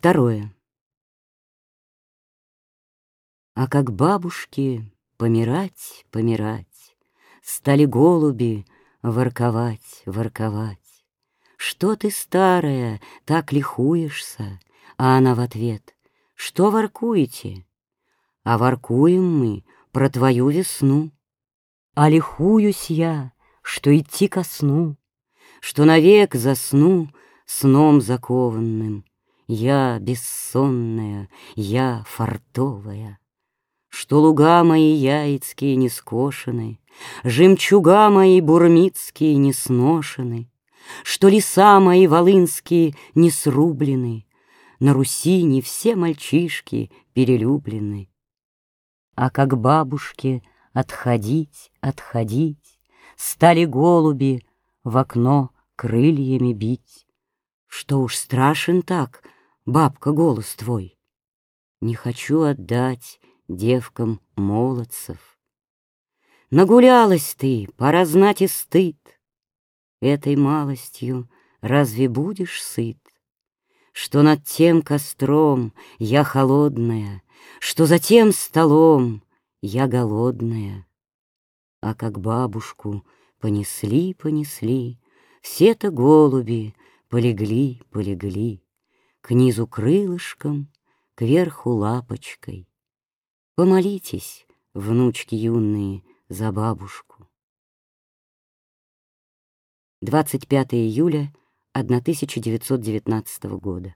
Второе. А как бабушки помирать, помирать, Стали голуби ворковать, ворковать. Что ты, старая, так лихуешься? А она в ответ, что воркуете? А воркуем мы про твою весну. А лихуюсь я, что идти ко сну, Что навек засну сном закованным. Я бессонная, я фартовая, Что луга мои яицкие не скошены, Жемчуга мои бурмицкие не сношены, Что леса мои волынские не срублены, На Руси не все мальчишки перелюблены. А как бабушке отходить, отходить, Стали голуби в окно крыльями бить. Что уж страшен так, бабка, голос твой. Не хочу отдать девкам молодцев. Нагулялась ты, пора знать и стыд. Этой малостью разве будешь сыт? Что над тем костром я холодная, Что за тем столом я голодная. А как бабушку понесли, понесли, Все-то голуби полегли, полегли, К низу крылышком, кверху лапочкой. Помолитесь, внучки юные, за бабушку. 25 июля 1919 года.